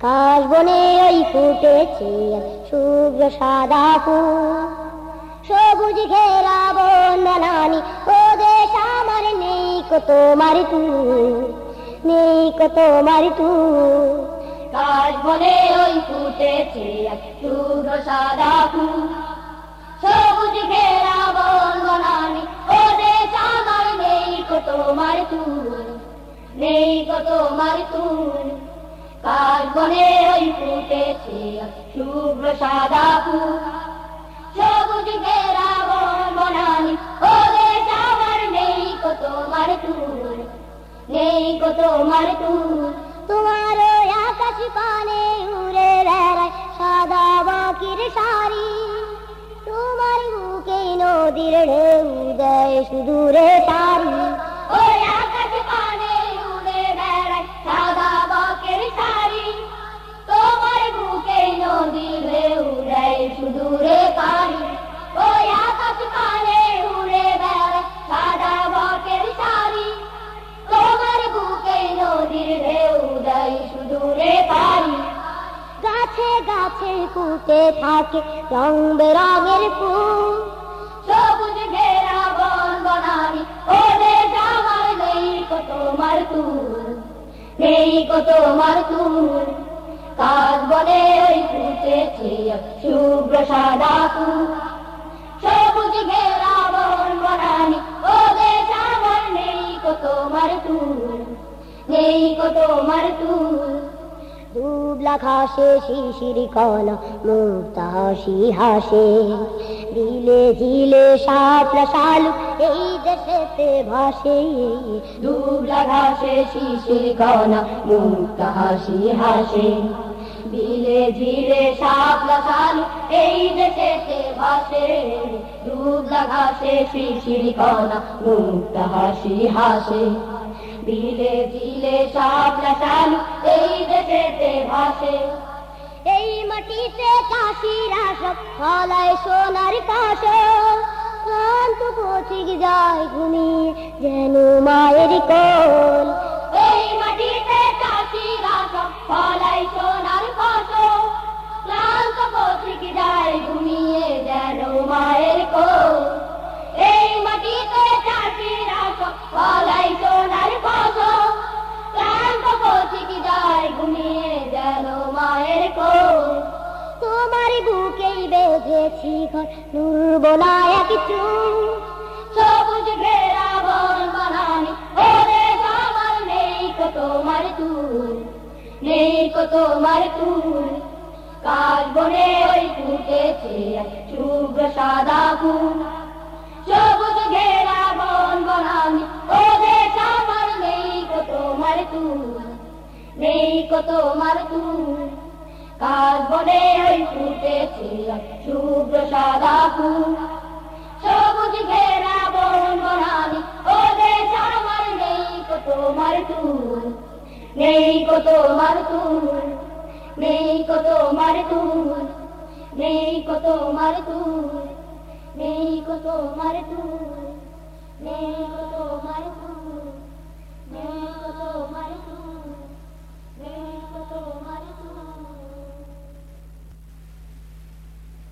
কাশ বনে ওই ফুটেছে শুভ্র সাদা ফুল। সবুজ ঘেরা বন বানানি ও দেশ আমার নেই কত মারি তু নেই কত মারি তু কাশ বনে ওই ফুটেছে শুভ্র সাদা ফুল। সবুজ ঘেরা বন বনানি ও দেশ আমার নেই কত মার তুল নেই কত মার তুল বনে ওই ফুটেছে শুভ্র সাদা ফুল। সবুজ ঘেরা বনানি ও দেশ আমার নেই কত মার তুল নেই কত মার তুল তোমার আকাশ পানে উড়ে বেড়ায় সাদা বাকির শাড়ি। তোমার বুকে নদীর ঢেউ দেয় সুদূরে তারি। গাছে গাছে থাকে রং বেরঙের ফুল। সবুজ ঘেরা বন বনানি ও দেশ আমার নেই কত মার তুল, নেই কত মার তুল। কাজ বনে ওই ফুটেছে শুভ্র সাদা ফুল। সবুজ ঘেরা বন বনানি ও দেশ আমার নেই কত মার তুল, নেই কত মার তুল। দুবলা ঘাসে শিশির কণা মুক্তা হাসি হাসে দিলে ঝিলে শাপলা শালু, এই দেশেতে ভাসে। দুবলা ঘাসে শিশির কণা মুক্ত হাসি হাসে বিলে ঝিলে শাপলা শালু, এই দেশেতে ভাসে। দুবলা ঘাসে শিশির কণা মুক্ত হাসি হাসে বিলে ঝিলে শাপলা শালু, এই দেশেতে ভাসে এই মাটিতে চাষিরা সব ফলায় সোনার কাশ ক্লান্ত পথিক যায় ঘুমিয়ে, যেন মায়ের কোল বেঁধেছি ঘর এক চুল সবুজ ঘেরা তুল নেই তুল কাজ বনে ওই ফুটেছে শুভ্র সাদা ফুল? সবুজ ঘেরা বন বানানি ওরে আমার নেই কত মার তুল নেই কত মার তুল তার বনে ওই ফুটেছিল শুভ্র সাদা ফুল সবুজ ঘেরা বন বনানি ও দেশ আমার নেই কো তোমার তুল, নেই কো তোমার তুল, নেই কো তোমার তুল, নেই কো তোমার তুল, নেই কো তোমার তুল, নেই কো তোমার তুল, নেই